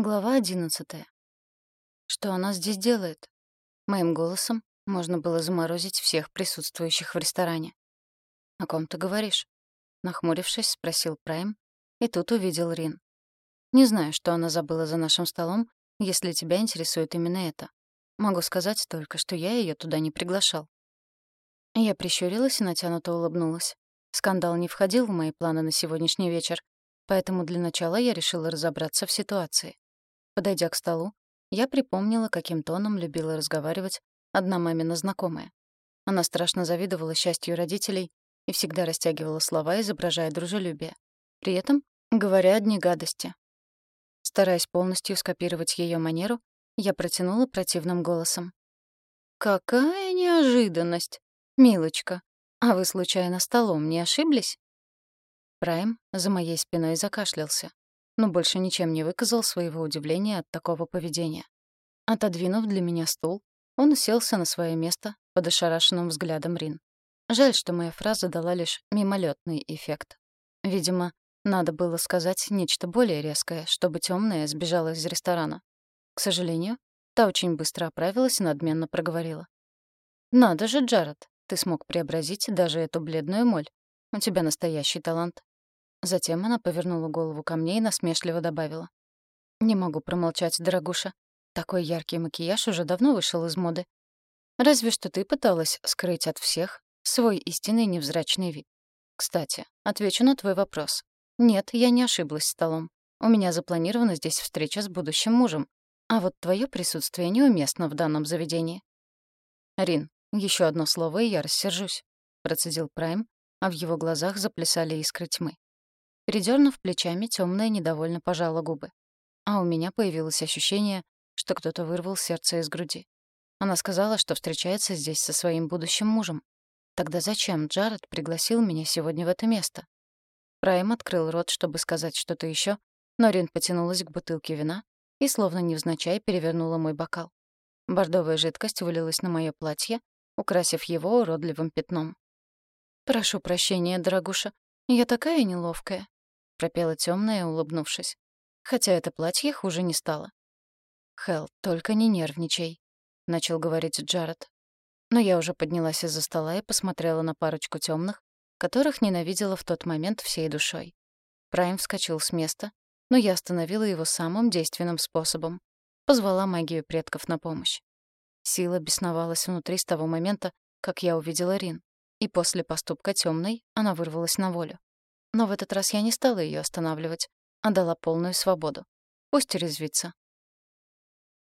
Глава одиннадцатая. Что она здесь делает? Моим голосом можно было заморозить всех присутствующих в ресторане. «О ком ты говоришь?» Нахмурившись, спросил Прайм, и тут увидел Рин. «Не знаю, что она забыла за нашим столом, если тебя интересует именно это. Могу сказать только, что я ее туда не приглашал». Я прищурилась и натянуто улыбнулась. Скандал не входил в мои планы на сегодняшний вечер, поэтому для начала я решила разобраться в ситуации. Подойдя к столу, я припомнила, каким тоном любила разговаривать одна мамина знакомая. Она страшно завидовала счастью родителей и всегда растягивала слова, изображая дружелюбие. При этом говоря одни гадости. Стараясь полностью скопировать ее манеру, я протянула противным голосом. «Какая неожиданность! Милочка, а вы случайно столом не ошиблись?» Прайм за моей спиной закашлялся но больше ничем не выказал своего удивления от такого поведения. Отодвинув для меня стул, он уселся на свое место под ошарашенным взглядом Рин. Жаль, что моя фраза дала лишь мимолетный эффект. Видимо, надо было сказать нечто более резкое, чтобы темная сбежала из ресторана. К сожалению, та очень быстро оправилась и надменно проговорила. «Надо же, Джаред, ты смог преобразить даже эту бледную моль. У тебя настоящий талант. Затем она повернула голову ко мне и насмешливо добавила. «Не могу промолчать, дорогуша. Такой яркий макияж уже давно вышел из моды. Разве что ты пыталась скрыть от всех свой истинный невзрачный вид. Кстати, отвечу на твой вопрос. Нет, я не ошиблась столом. У меня запланирована здесь встреча с будущим мужем. А вот твое присутствие неуместно в данном заведении. Рин, еще одно слово, и я рассержусь, процедил Прайм, а в его глазах заплясали искры тьмы. Передернув плечами, темная недовольно пожала губы. А у меня появилось ощущение, что кто-то вырвал сердце из груди. Она сказала, что встречается здесь со своим будущим мужем. Тогда зачем Джаред пригласил меня сегодня в это место? Прайм открыл рот, чтобы сказать что-то еще, но Рин потянулась к бутылке вина и, словно невзначай, перевернула мой бокал. Бордовая жидкость вылилась на мое платье, украсив его уродливым пятном. «Прошу прощения, дорогуша, я такая неловкая», пропела темная, улыбнувшись. Хотя это платье хуже не стало. «Хелл, только не нервничай», — начал говорить Джаред. Но я уже поднялась из-за стола и посмотрела на парочку темных, которых ненавидела в тот момент всей душой. Прайм вскочил с места, но я остановила его самым действенным способом. Позвала магию предков на помощь. Сила бесновалась внутри с того момента, как я увидела Рин, и после поступка темной она вырвалась на волю. Но в этот раз я не стала ее останавливать, а дала полную свободу. Пусть резвится.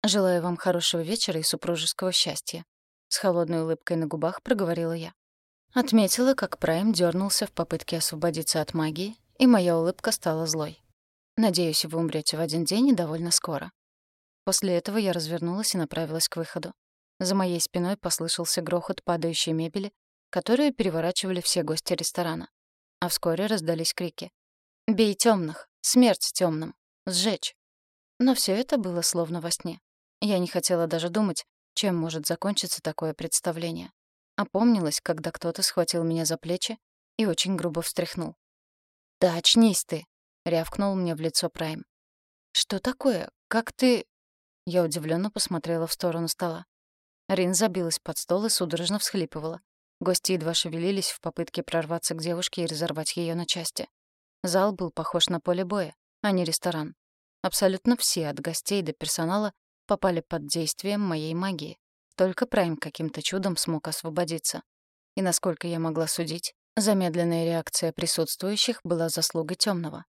«Желаю вам хорошего вечера и супружеского счастья», — с холодной улыбкой на губах проговорила я. Отметила, как Прайм дернулся в попытке освободиться от магии, и моя улыбка стала злой. «Надеюсь, вы умрете в один день и довольно скоро». После этого я развернулась и направилась к выходу. За моей спиной послышался грохот падающей мебели, которую переворачивали все гости ресторана а вскоре раздались крики. «Бей темных! Смерть темным! Сжечь!» Но все это было словно во сне. Я не хотела даже думать, чем может закончиться такое представление. Опомнилась, когда кто-то схватил меня за плечи и очень грубо встряхнул. «Да очнись ты!» — рявкнул мне в лицо Прайм. «Что такое? Как ты...» Я удивленно посмотрела в сторону стола. Рин забилась под стол и судорожно всхлипывала. Гости едва шевелились в попытке прорваться к девушке и разорвать ее на части. Зал был похож на поле боя, а не ресторан. Абсолютно все, от гостей до персонала, попали под действием моей магии. Только Прайм каким-то чудом смог освободиться. И насколько я могла судить, замедленная реакция присутствующих была заслугой темного.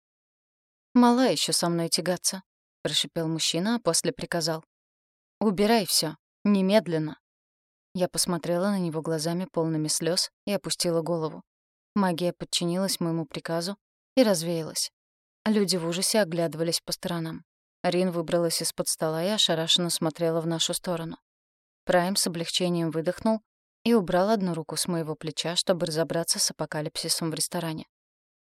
«Мала еще со мной тягаться», — прошипел мужчина, а после приказал. «Убирай все, немедленно». Я посмотрела на него глазами полными слез и опустила голову. Магия подчинилась моему приказу и развеялась. Люди в ужасе оглядывались по сторонам. Рин выбралась из-под стола и ошарашенно смотрела в нашу сторону. Прайм с облегчением выдохнул и убрал одну руку с моего плеча, чтобы разобраться с апокалипсисом в ресторане.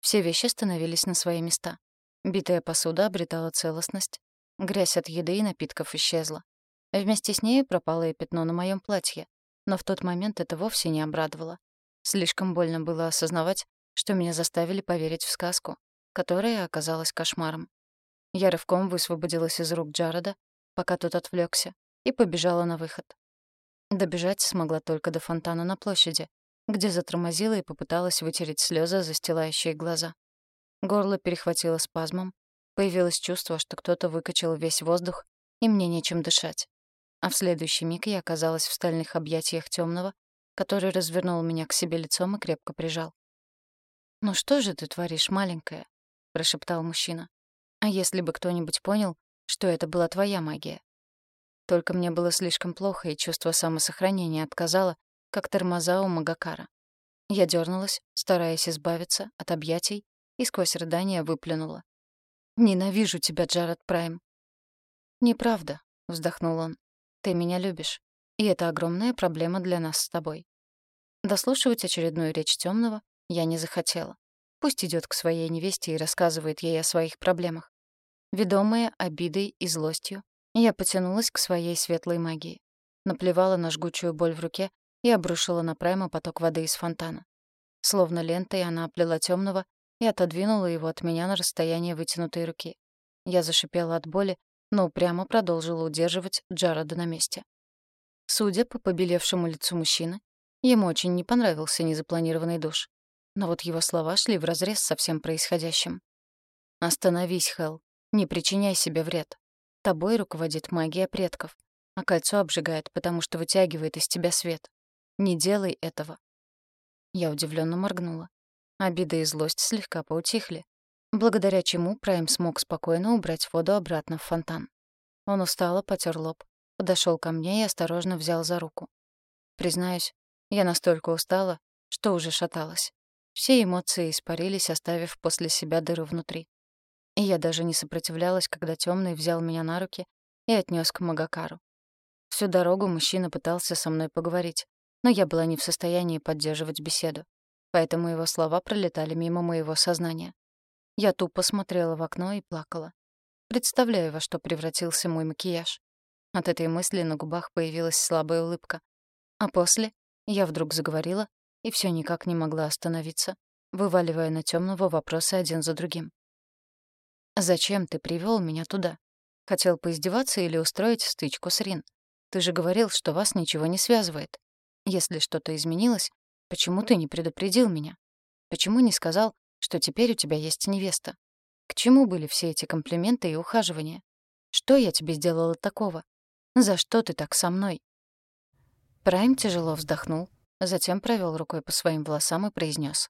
Все вещи становились на свои места. Битая посуда обретала целостность, грязь от еды и напитков исчезла. Вместе с ней пропало и пятно на моем платье, но в тот момент это вовсе не обрадовало. Слишком больно было осознавать, что меня заставили поверить в сказку, которая оказалась кошмаром. Я рывком высвободилась из рук Джареда, пока тот отвлекся, и побежала на выход. Добежать смогла только до фонтана на площади, где затормозила и попыталась вытереть слезы, застилающие глаза. Горло перехватило спазмом, появилось чувство, что кто-то выкачал весь воздух, и мне нечем дышать. А в следующий миг я оказалась в стальных объятиях темного, который развернул меня к себе лицом и крепко прижал. «Ну что же ты творишь, маленькая?» — прошептал мужчина. «А если бы кто-нибудь понял, что это была твоя магия?» Только мне было слишком плохо, и чувство самосохранения отказало, как тормоза у Магакара. Я дернулась, стараясь избавиться от объятий, и сквозь рыдания выплюнула. «Ненавижу тебя, Джаред Прайм». «Неправда», — вздохнул он. «Ты меня любишь, и это огромная проблема для нас с тобой». Дослушивать очередную речь темного я не захотела. Пусть идет к своей невесте и рассказывает ей о своих проблемах. Ведомая обидой и злостью, я потянулась к своей светлой магии. Наплевала на жгучую боль в руке и обрушила на Прайма поток воды из фонтана. Словно лентой она оплела темного и отодвинула его от меня на расстояние вытянутой руки. Я зашипела от боли, но упрямо продолжила удерживать Джареда на месте. Судя по побелевшему лицу мужчины, ему очень не понравился незапланированный душ. Но вот его слова шли вразрез со всем происходящим. «Остановись, Хелл. Не причиняй себе вред. Тобой руководит магия предков, а кольцо обжигает, потому что вытягивает из тебя свет. Не делай этого. Я удивленно моргнула. Обида и злость слегка поутихли, благодаря чему Прайм смог спокойно убрать воду обратно в фонтан. Он устало потер лоб, подошел ко мне и осторожно взял за руку. Признаюсь, я настолько устала, что уже шаталась. Все эмоции испарились, оставив после себя дыру внутри. И я даже не сопротивлялась, когда темный взял меня на руки и отнес к Магакару. Всю дорогу мужчина пытался со мной поговорить, но я была не в состоянии поддерживать беседу, поэтому его слова пролетали мимо моего сознания. Я тупо смотрела в окно и плакала. Представляю, во что превратился мой макияж. От этой мысли на губах появилась слабая улыбка. А после я вдруг заговорила и все никак не могла остановиться, вываливая на темного вопросы один за другим. «Зачем ты привел меня туда? Хотел поиздеваться или устроить стычку с Рин? Ты же говорил, что вас ничего не связывает. Если что-то изменилось, почему ты не предупредил меня? Почему не сказал, что теперь у тебя есть невеста? К чему были все эти комплименты и ухаживания? Что я тебе сделала такого? За что ты так со мной?» Прайм тяжело вздохнул, затем провел рукой по своим волосам и произнес: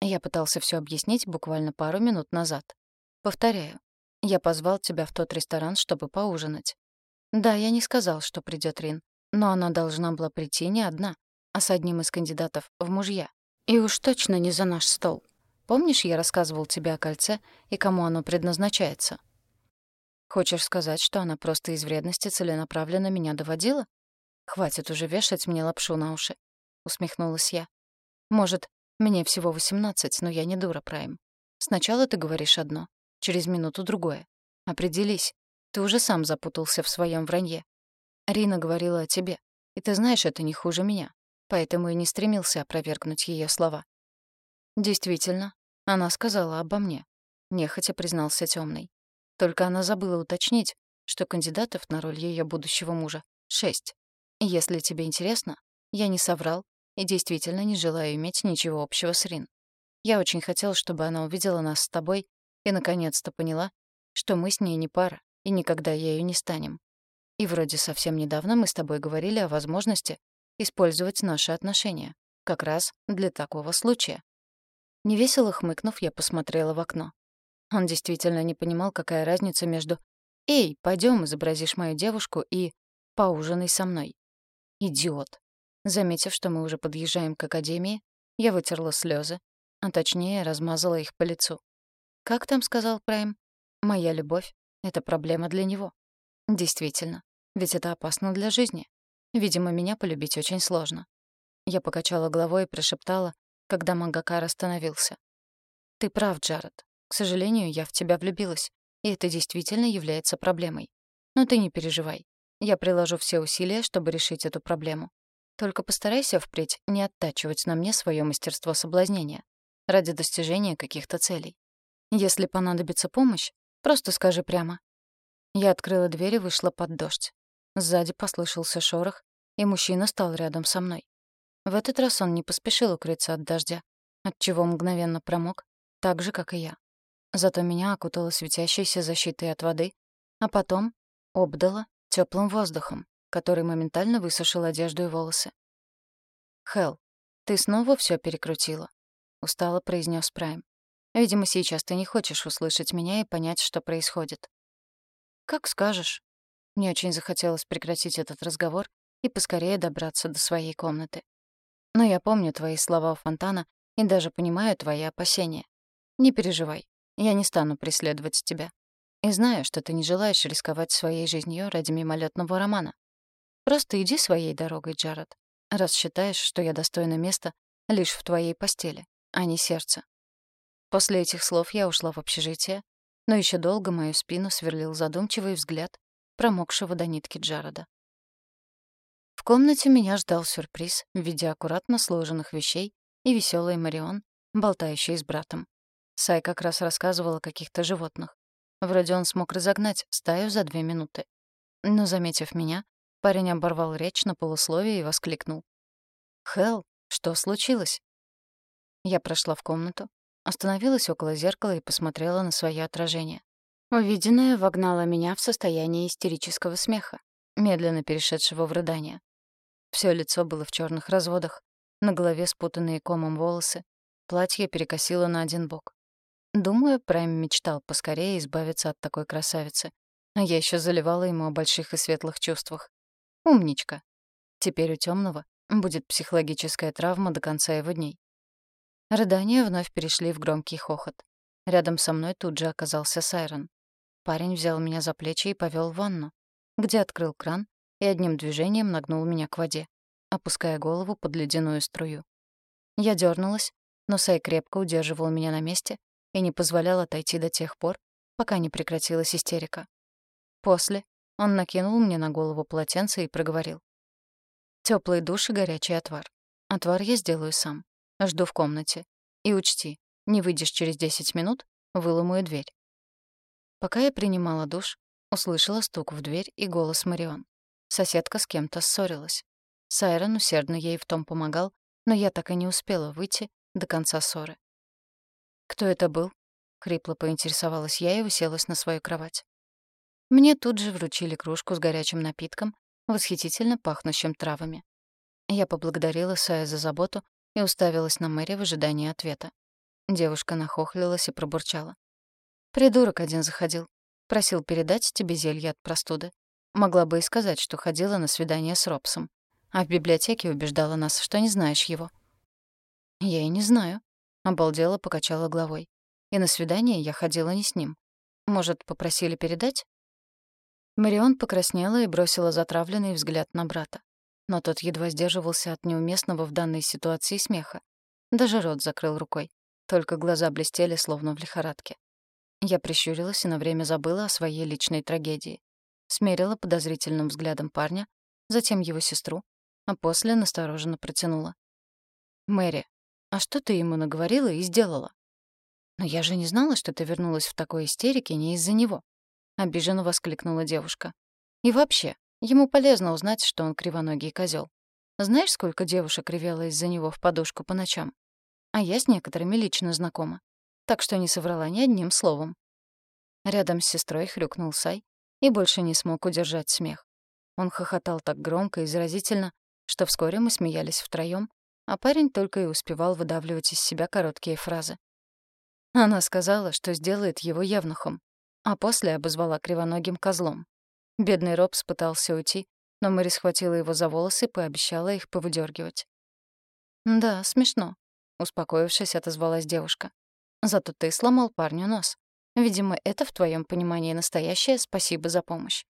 «Я пытался все объяснить буквально пару минут назад. Повторяю, я позвал тебя в тот ресторан, чтобы поужинать. Да, я не сказал, что придет Рин, но она должна была прийти не одна, а с одним из кандидатов в мужья. И уж точно не за наш стол. Помнишь, я рассказывал тебе о кольце и кому оно предназначается? Хочешь сказать, что она просто из вредности целенаправленно меня доводила? Хватит уже вешать мне лапшу на уши, усмехнулась я. Может, мне всего восемнадцать, но я не дура, Прайм. Сначала ты говоришь одно, через минуту другое. Определись. Ты уже сам запутался в своем вранье. Рина говорила о тебе, и ты знаешь, это не хуже меня, поэтому и не стремился опровергнуть ее слова. Действительно, она сказала обо мне, нехотя признался темный. Только она забыла уточнить, что кандидатов на роль ее будущего мужа — шесть. Если тебе интересно, я не соврал и действительно не желаю иметь ничего общего с Рин. Я очень хотел, чтобы она увидела нас с тобой и наконец-то поняла, что мы с ней не пара и никогда ею не станем. И вроде совсем недавно мы с тобой говорили о возможности использовать наши отношения, как раз для такого случая. Невесело хмыкнув, я посмотрела в окно. Он действительно не понимал, какая разница между «Эй, пойдем, изобразишь мою девушку» и «Поужинай со мной». Идиот. Заметив, что мы уже подъезжаем к академии, я вытерла слезы, а точнее размазала их по лицу. Как там сказал Прайм? Моя любовь — это проблема для него. Действительно, ведь это опасно для жизни. Видимо, меня полюбить очень сложно. Я покачала головой и прошептала, когда Мангакар остановился. «Ты прав, Джаред. К сожалению, я в тебя влюбилась, и это действительно является проблемой. Но ты не переживай. Я приложу все усилия, чтобы решить эту проблему. Только постарайся впредь не оттачивать на мне свое мастерство соблазнения ради достижения каких-то целей. Если понадобится помощь, Просто скажи прямо». Я открыла дверь и вышла под дождь. Сзади послышался шорох, и мужчина стал рядом со мной. В этот раз он не поспешил укрыться от дождя, отчего мгновенно промок, так же, как и я. Зато меня окутало светящейся защитой от воды, а потом обдало теплым воздухом, который моментально высушил одежду и волосы. «Хелл, ты снова все перекрутила», — устало произнес Прайм. «Видимо, сейчас ты не хочешь услышать меня и понять, что происходит». «Как скажешь». Мне очень захотелось прекратить этот разговор и поскорее добраться до своей комнаты. Но я помню твои слова у фонтана и даже понимаю твои опасения. Не переживай, я не стану преследовать тебя. И знаю, что ты не желаешь рисковать своей жизнью ради мимолетного романа. Просто иди своей дорогой, Джаред, раз считаешь, что я достойна места лишь в твоей постели, а не сердце. После этих слов я ушла в общежитие, но еще долго мою спину сверлил задумчивый взгляд промокшего до нитки Джареда. В комнате меня ждал сюрприз в виде аккуратно сложенных вещей и веселый Марион, болтающий с братом. Сай как раз рассказывал о каких-то животных. Вроде он смог разогнать стаю за две минуты. Но, заметив меня, парень оборвал речь на полусловие и воскликнул. «Хелл, что случилось?» Я прошла в комнату, остановилась около зеркала и посмотрела на свое отражение. Увиденное вогнало меня в состояние истерического смеха, медленно перешедшего в рыдание. Всё лицо было в чёрных разводах, на голове спутанные комом волосы, платье перекосило на один бок. Думаю, Прайм мечтал поскорее избавиться от такой красавицы. А я ещё заливала ему о больших и светлых чувствах. Умничка. Теперь у тёмного будет психологическая травма до конца его дней. Рыдания вновь перешли в громкий хохот. Рядом со мной тут же оказался Сайрон. Парень взял меня за плечи и повёл в ванну, где открыл кран и одним движением нагнул меня к воде, опуская голову под ледяную струю. Я дернулась, но Сай крепко удерживал меня на месте и не позволял отойти до тех пор, пока не прекратилась истерика. После он накинул мне на голову полотенце и проговорил. Теплый душ и горячий отвар. Отвар я сделаю сам. Жду в комнате. И учти, не выйдешь через 10 минут, выломаю дверь. Пока я принимала душ, услышала стук в дверь и голос Марион. Соседка с кем-то ссорилась. Сайрон усердно ей в том помогал, но я так и не успела выйти до конца ссоры. «Кто это был?» — хрипло поинтересовалась я и уселась на свою кровать. Мне тут же вручили кружку с горячим напитком, восхитительно пахнущим травами. Я поблагодарила Сая за заботу и уставилась на Мэри в ожидании ответа. Девушка нахохлилась и пробурчала. «Придурок один заходил. Просил передать тебе зелье от простуды. Могла бы и сказать, что ходила на свидание с Робсом. А в библиотеке убеждала нас, что не знаешь его. Я и не знаю. Обалдела, покачала головой. И на свидание я ходила не с ним. Может, попросили передать? Марион покраснела и бросила затравленный взгляд на брата. Но тот едва сдерживался от неуместного в данной ситуации смеха. Даже рот закрыл рукой. Только глаза блестели, словно в лихорадке. Я прищурилась и на время забыла о своей личной трагедии смерила подозрительным взглядом парня, затем его сестру, а после настороженно протянула. «Мэри, а что ты ему наговорила и сделала?» «Но я же не знала, что ты вернулась в такой истерике не из-за него», — обиженно воскликнула девушка. «И вообще, ему полезно узнать, что он кривоногий козел. Знаешь, сколько девушек ревело из-за него в подушку по ночам? А я с некоторыми лично знакома, так что не соврала ни одним словом». Рядом с сестрой хрюкнул Сай, и больше не смог удержать смех. Он хохотал так громко и заразительно, что вскоре мы смеялись втроём, а парень только и успевал выдавливать из себя короткие фразы. Она сказала, что сделает его явнухом, а после обозвала кривоногим козлом. Бедный Робс пытался уйти, но Мэри схватила его за волосы и пообещала их повыдергивать. «Да, смешно», — успокоившись, отозвалась девушка. «Зато ты сломал парню нос. Видимо, это в твоем понимании настоящее спасибо за помощь.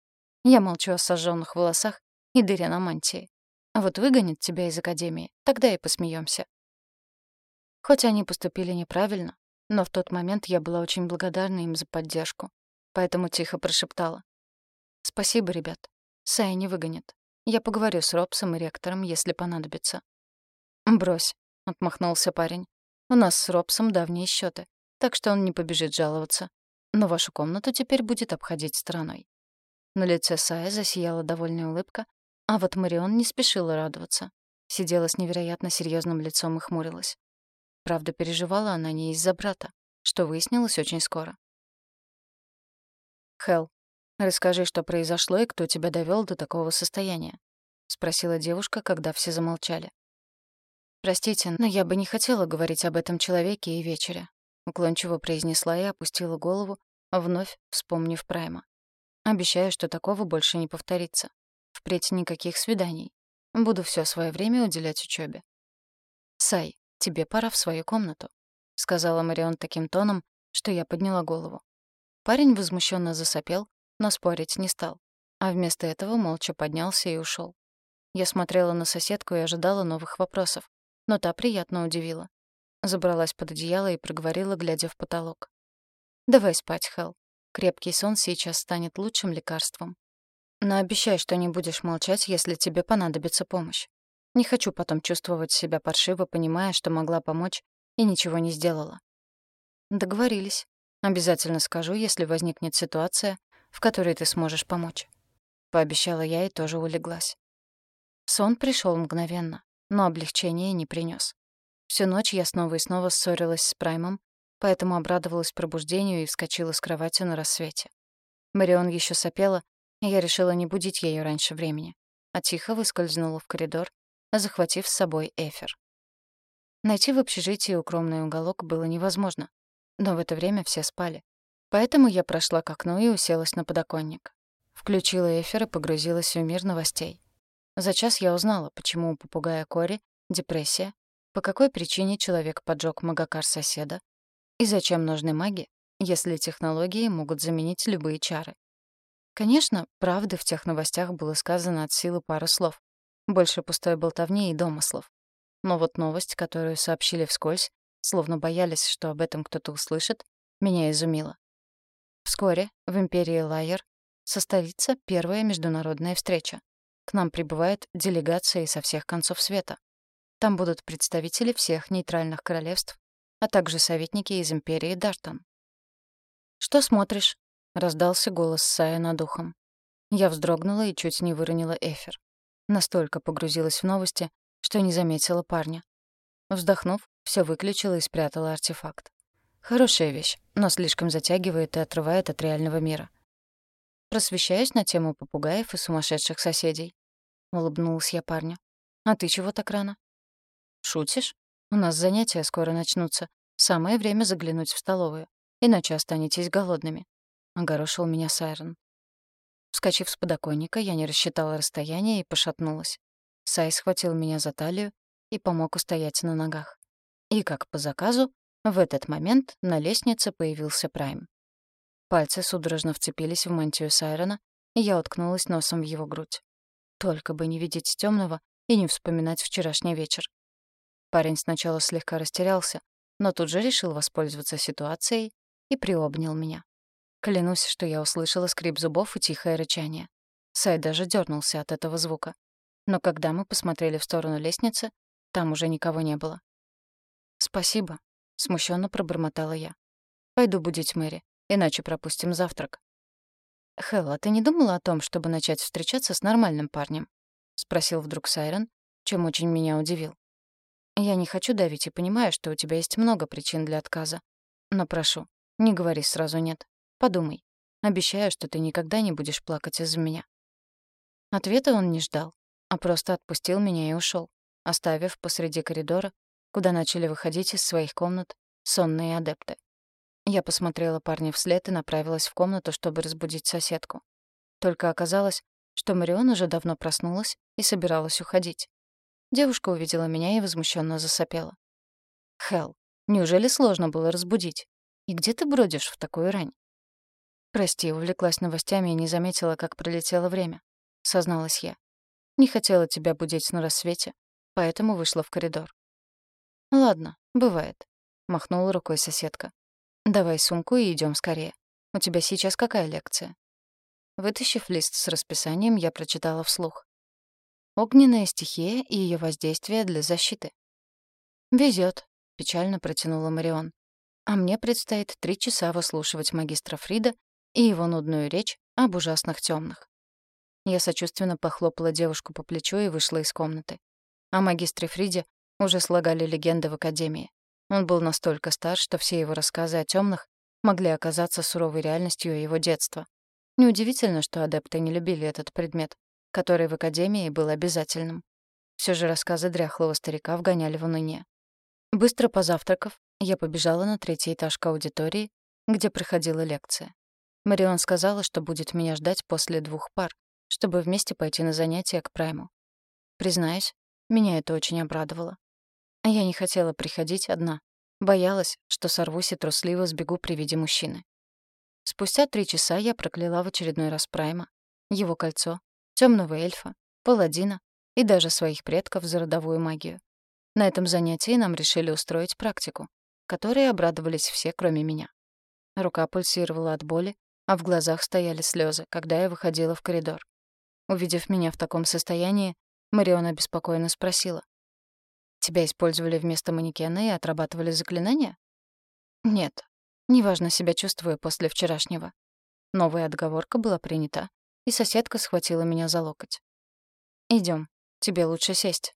Я молчу о сожженных волосах и дыре на мантии. А вот выгонят тебя из академии, тогда и посмеемся. Хоть они поступили неправильно, но в тот момент я была очень благодарна им за поддержку, поэтому тихо прошептала. «Спасибо, ребят. Сай не выгонит. Я поговорю с Робсом и ректором, если понадобится». «Брось», — отмахнулся парень. «У нас с Робсом давние счеты так что он не побежит жаловаться. но вашу комнату теперь будет обходить стороной». На лице Сая засияла довольная улыбка, а вот Марион не спешила радоваться. Сидела с невероятно серьезным лицом и хмурилась. Правда, переживала она не из-за брата, что выяснилось очень скоро. «Хелл, расскажи, что произошло и кто тебя довел до такого состояния?» — спросила девушка, когда все замолчали. «Простите, но я бы не хотела говорить об этом человеке и вечере», — уклончиво произнесла и опустила голову, вновь вспомнив Прайма. «Обещаю, что такого больше не повторится. Впредь никаких свиданий. Буду все свое время уделять учебе. «Сай, тебе пора в свою комнату», — сказала Марион таким тоном, что я подняла голову. Парень возмущенно засопел, но спорить не стал, а вместо этого молча поднялся и ушел. Я смотрела на соседку и ожидала новых вопросов, но та приятно удивила. Забралась под одеяло и проговорила, глядя в потолок. «Давай спать, Хелл. Крепкий сон сейчас станет лучшим лекарством. Но обещай, что не будешь молчать, если тебе понадобится помощь. Не хочу потом чувствовать себя паршиво, понимая, что могла помочь и ничего не сделала». «Договорились. Обязательно скажу, если возникнет ситуация, в которой ты сможешь помочь». Пообещала я и тоже улеглась. Сон пришел мгновенно но облегчения не принес. Всю ночь я снова и снова ссорилась с Праймом, поэтому обрадовалась пробуждению и вскочила с кровати на рассвете. Марион еще сопела, и я решила не будить ее раньше времени, а тихо выскользнула в коридор, захватив с собой эфир. Найти в общежитии укромный уголок было невозможно, но в это время все спали. Поэтому я прошла к окну и уселась на подоконник. Включила эфир и погрузилась в мир новостей. За час я узнала, почему у попугая Кори депрессия, по какой причине человек поджег магакар соседа и зачем нужны маги, если технологии могут заменить любые чары. Конечно, правды в тех новостях было сказано от силы пары слов. Больше пустой болтовни и домыслов. Но вот новость, которую сообщили вскользь, словно боялись, что об этом кто-то услышит, меня изумила. Вскоре в империи Лайер состоится первая международная встреча. К нам прибывает делегация со всех концов света. Там будут представители всех нейтральных королевств, а также советники из империи Дартон. «Что смотришь?» — раздался голос Сая над ухом. Я вздрогнула и чуть не выронила эфир. Настолько погрузилась в новости, что не заметила парня. Вздохнув, все выключила и спрятала артефакт. Хорошая вещь, но слишком затягивает и отрывает от реального мира. Просвещаюсь на тему попугаев и сумасшедших соседей. Улыбнулась я парню. А ты чего так рано? Шутишь? У нас занятия скоро начнутся. Самое время заглянуть в столовую. Иначе останетесь голодными. Огорошил меня Сайрон. Вскочив с подоконника, я не рассчитала расстояние и пошатнулась. Сай схватил меня за талию и помог устоять на ногах. И, как по заказу, в этот момент на лестнице появился Прайм. Пальцы судорожно вцепились в мантию Сайрона, и я уткнулась носом в его грудь. Только бы не видеть темного и не вспоминать вчерашний вечер. Парень сначала слегка растерялся, но тут же решил воспользоваться ситуацией и приобнял меня. Клянусь, что я услышала скрип зубов и тихое рычание. Сай даже дернулся от этого звука. Но когда мы посмотрели в сторону лестницы, там уже никого не было. «Спасибо», — смущенно пробормотала я. «Пойду будить Мэри иначе пропустим завтрак. «Хелл, а ты не думала о том, чтобы начать встречаться с нормальным парнем?» — спросил вдруг Сайрон, чем очень меня удивил. «Я не хочу давить и понимаю, что у тебя есть много причин для отказа. Но прошу, не говори сразу «нет». Подумай. Обещаю, что ты никогда не будешь плакать из-за меня». Ответа он не ждал, а просто отпустил меня и ушел, оставив посреди коридора, куда начали выходить из своих комнат сонные адепты. Я посмотрела парня вслед и направилась в комнату, чтобы разбудить соседку. Только оказалось, что Марион уже давно проснулась и собиралась уходить. Девушка увидела меня и возмущенно засопела. «Хелл, неужели сложно было разбудить? И где ты бродишь в такую рань?» «Прости, увлеклась новостями и не заметила, как пролетело время», — созналась я. «Не хотела тебя будить на рассвете, поэтому вышла в коридор». «Ладно, бывает», — махнула рукой соседка. «Давай сумку и идем скорее. У тебя сейчас какая лекция?» Вытащив лист с расписанием, я прочитала вслух. «Огненная стихия и ее воздействие для защиты». «Везет», — печально протянула Марион. А мне предстоит три часа выслушивать магистра Фрида и его нудную речь об ужасных темных. Я сочувственно похлопала девушку по плечу и вышла из комнаты. О магистре Фриде уже слагали легенды в Академии. Он был настолько стар, что все его рассказы о темных могли оказаться суровой реальностью его детства. Неудивительно, что адепты не любили этот предмет, который в Академии был обязательным. Все же рассказы дряхлого старика вгоняли в уныние. Быстро позавтракав, я побежала на третий этаж к аудитории, где проходила лекция. Марион сказала, что будет меня ждать после двух пар, чтобы вместе пойти на занятия к Прайму. Признаюсь, меня это очень обрадовало. Я не хотела приходить одна. Боялась, что сорвусь и трусливо сбегу при виде мужчины. Спустя три часа я прокляла в очередной раз Прайма, его кольцо, темного эльфа, паладина и даже своих предков за родовую магию. На этом занятии нам решили устроить практику, которой обрадовались все, кроме меня. Рука пульсировала от боли, а в глазах стояли слезы, когда я выходила в коридор. Увидев меня в таком состоянии, Мариона беспокойно спросила. Тебя использовали вместо манекена и отрабатывали заклинания? Нет. Неважно себя чувствую после вчерашнего. Новая отговорка была принята, и соседка схватила меня за локоть. Идем, тебе лучше сесть.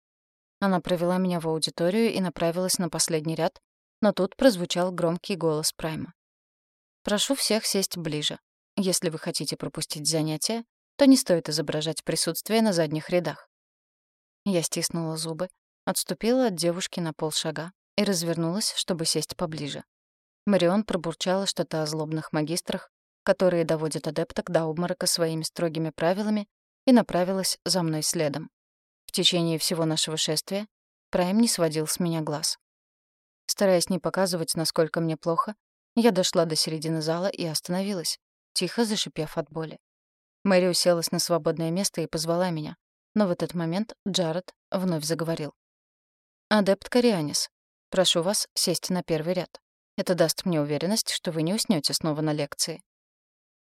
Она провела меня в аудиторию и направилась на последний ряд, но тут прозвучал громкий голос Прайма. «Прошу всех сесть ближе. Если вы хотите пропустить занятия, то не стоит изображать присутствие на задних рядах». Я стиснула зубы, отступила от девушки на полшага и развернулась, чтобы сесть поближе. Марион пробурчала что-то о злобных магистрах, которые доводят адепток до обморока своими строгими правилами, и направилась за мной следом. В течение всего нашего шествия Прайм не сводил с меня глаз. Стараясь не показывать, насколько мне плохо, я дошла до середины зала и остановилась, тихо зашипев от боли. Мэри уселась на свободное место и позвала меня, но в этот момент Джаред вновь заговорил. «Адепт Корианис, прошу вас сесть на первый ряд. Это даст мне уверенность, что вы не уснёте снова на лекции».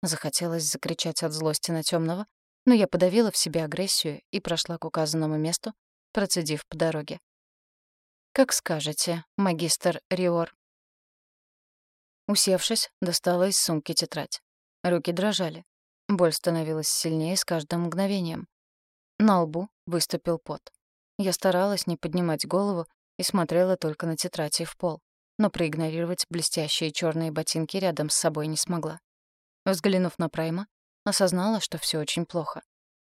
Захотелось закричать от злости на тёмного, но я подавила в себе агрессию и прошла к указанному месту, процедив по дороге. «Как скажете, магистр Риор». Усевшись, достала из сумки тетрадь. Руки дрожали. Боль становилась сильнее с каждым мгновением. На лбу выступил пот. Я старалась не поднимать голову и смотрела только на тетрадь и в пол, но проигнорировать блестящие черные ботинки рядом с собой не смогла. Взглянув на Прайма, осознала, что все очень плохо.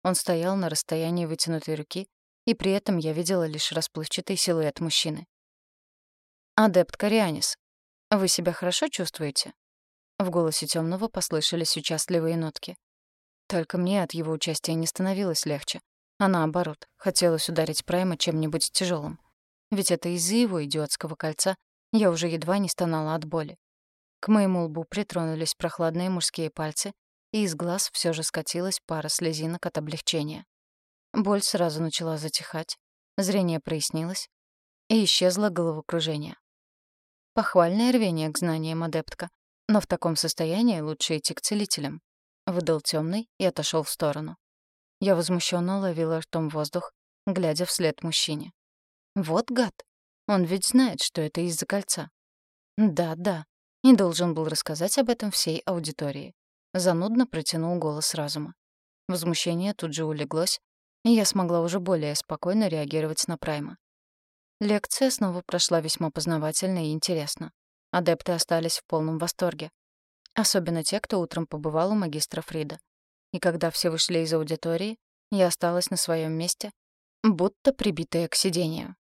Он стоял на расстоянии вытянутой руки, и при этом я видела лишь расплывчатый силуэт мужчины. «Адепт Корианис, вы себя хорошо чувствуете?» В голосе темного послышались участливые нотки. Только мне от его участия не становилось легче а наоборот, хотелось ударить Прайма чем-нибудь тяжелым. Ведь это из-за его идиотского кольца я уже едва не стонала от боли. К моему лбу притронулись прохладные мужские пальцы, и из глаз все же скатилась пара слезинок от облегчения. Боль сразу начала затихать, зрение прояснилось, и исчезло головокружение. Похвальное рвение к знаниям адептка, но в таком состоянии лучше идти к целителям. Выдал темный и отошел в сторону. Я возмущенно ловила ртом воздух, глядя вслед мужчине. Вот гад. Он ведь знает, что это из-за кольца. Да-да. И должен был рассказать об этом всей аудитории. Занудно протянул голос разума. Возмущение тут же улеглось, и я смогла уже более спокойно реагировать на Прайма. Лекция снова прошла весьма познавательно и интересно. Адепты остались в полном восторге. Особенно те, кто утром побывал у магистра Фрида. И когда все вышли из аудитории, я осталась на своем месте, будто прибитая к сидению.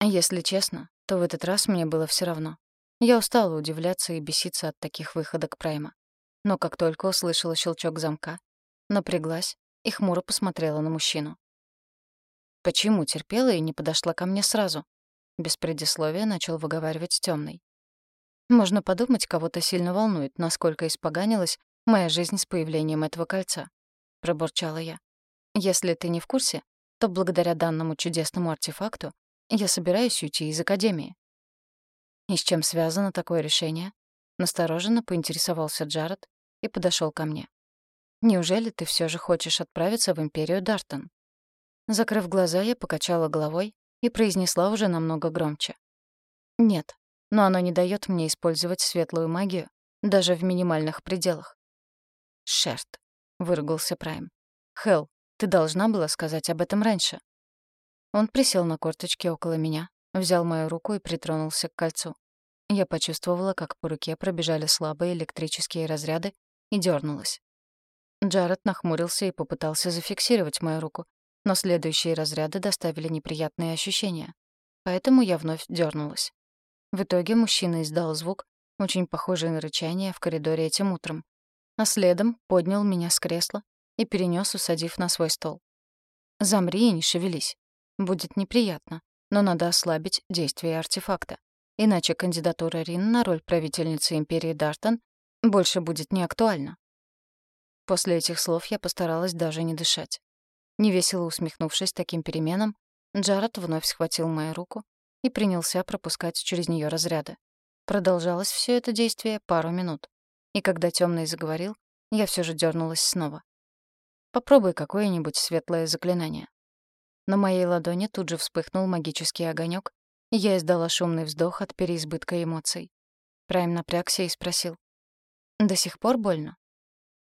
Если честно, то в этот раз мне было все равно. Я устала удивляться и беситься от таких выходок Прайма. Но как только услышала щелчок замка, напряглась и хмуро посмотрела на мужчину. Почему терпела и не подошла ко мне сразу? Без предисловия начал выговаривать темный. Можно подумать, кого-то сильно волнует, насколько испоганилась моя жизнь с появлением этого кольца», — пробурчала я. «Если ты не в курсе, то благодаря данному чудесному артефакту я собираюсь уйти из Академии». «И с чем связано такое решение?» Настороженно поинтересовался Джаред и подошел ко мне. «Неужели ты все же хочешь отправиться в Империю Дартон?» Закрыв глаза, я покачала головой и произнесла уже намного громче. «Нет, но оно не дает мне использовать светлую магию даже в минимальных пределах. «Шерт», — выругался Прайм. «Хелл, ты должна была сказать об этом раньше». Он присел на корточки около меня, взял мою руку и притронулся к кольцу. Я почувствовала, как по руке пробежали слабые электрические разряды и дернулась. Джаред нахмурился и попытался зафиксировать мою руку, но следующие разряды доставили неприятные ощущения. Поэтому я вновь дернулась. В итоге мужчина издал звук, очень похожий на рычание в коридоре этим утром, а следом поднял меня с кресла и перенес, усадив на свой стол. «Замри и не шевелись. Будет неприятно, но надо ослабить действие артефакта. Иначе кандидатура Рин на роль правительницы Империи Дартон больше будет не актуальна». После этих слов я постаралась даже не дышать. Невесело усмехнувшись таким переменам, Джаред вновь схватил мою руку и принялся пропускать через нее разряды. Продолжалось все это действие пару минут. И когда темный заговорил, я все же дернулась снова. Попробуй какое-нибудь светлое заклинание. На моей ладони тут же вспыхнул магический огонек, я издала шумный вздох от переизбытка эмоций. Прайм напрягся и спросил. «До сих пор больно?»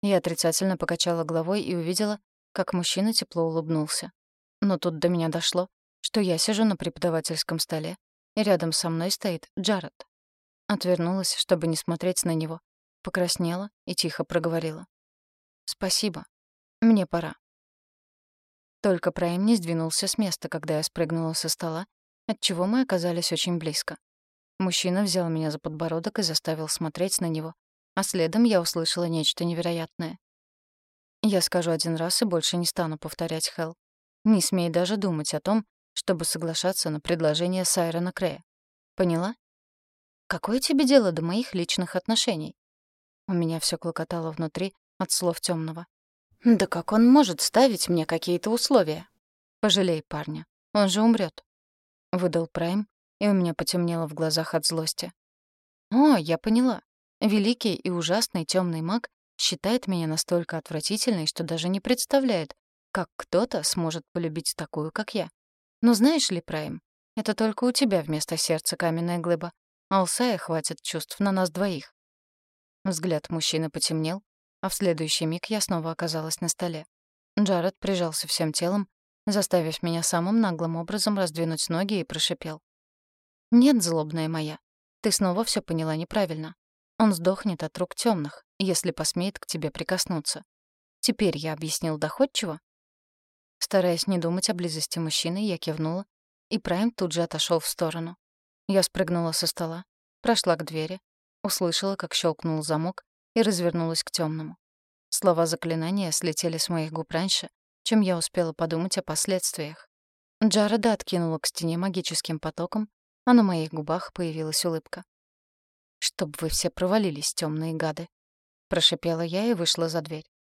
Я отрицательно покачала головой и увидела, как мужчина тепло улыбнулся. Но тут до меня дошло, что я сижу на преподавательском столе, и рядом со мной стоит Джаред. Отвернулась, чтобы не смотреть на него, покраснела и тихо проговорила. «Спасибо. Мне пора». Только Прайм не сдвинулся с места, когда я спрыгнула со стола, отчего мы оказались очень близко. Мужчина взял меня за подбородок и заставил смотреть на него, а следом я услышала нечто невероятное. Я скажу один раз и больше не стану повторять, Хелл. Не смей даже думать о том, чтобы соглашаться на предложение Сайрона Крея. Поняла? Какое тебе дело до моих личных отношений? У меня все клокотало внутри от слов темного. Да как он может ставить мне какие-то условия? Пожалей парня. Он же умрет. Выдал Прайм, и у меня потемнело в глазах от злости. О, я поняла. Великий и ужасный темный маг считает меня настолько отвратительной, что даже не представляет, как кто-то сможет полюбить такую, как я. Но знаешь ли, Прайм, это только у тебя вместо сердца каменная глыба, а у Сая хватит чувств на нас двоих. Взгляд мужчины потемнел, а в следующий миг я снова оказалась на столе. Джаред прижался всем телом, заставив меня самым наглым образом раздвинуть ноги и прошипел. «Нет, злобная моя, ты снова все поняла неправильно. Он сдохнет от рук темных, если посмеет к тебе прикоснуться. Теперь я объяснил доходчиво?» Стараясь не думать о близости мужчины, я кивнула, и Прайм тут же отошел в сторону. Я спрыгнула со стола, прошла к двери, услышала, как щелкнул замок, и развернулась к темному. Слова заклинания слетели с моих губ раньше, чем я успела подумать о последствиях. Джареда откинула к стене магическим потоком, а на моих губах появилась улыбка. «Чтоб вы все провалились, темные гады!» Прошипела я и вышла за дверь.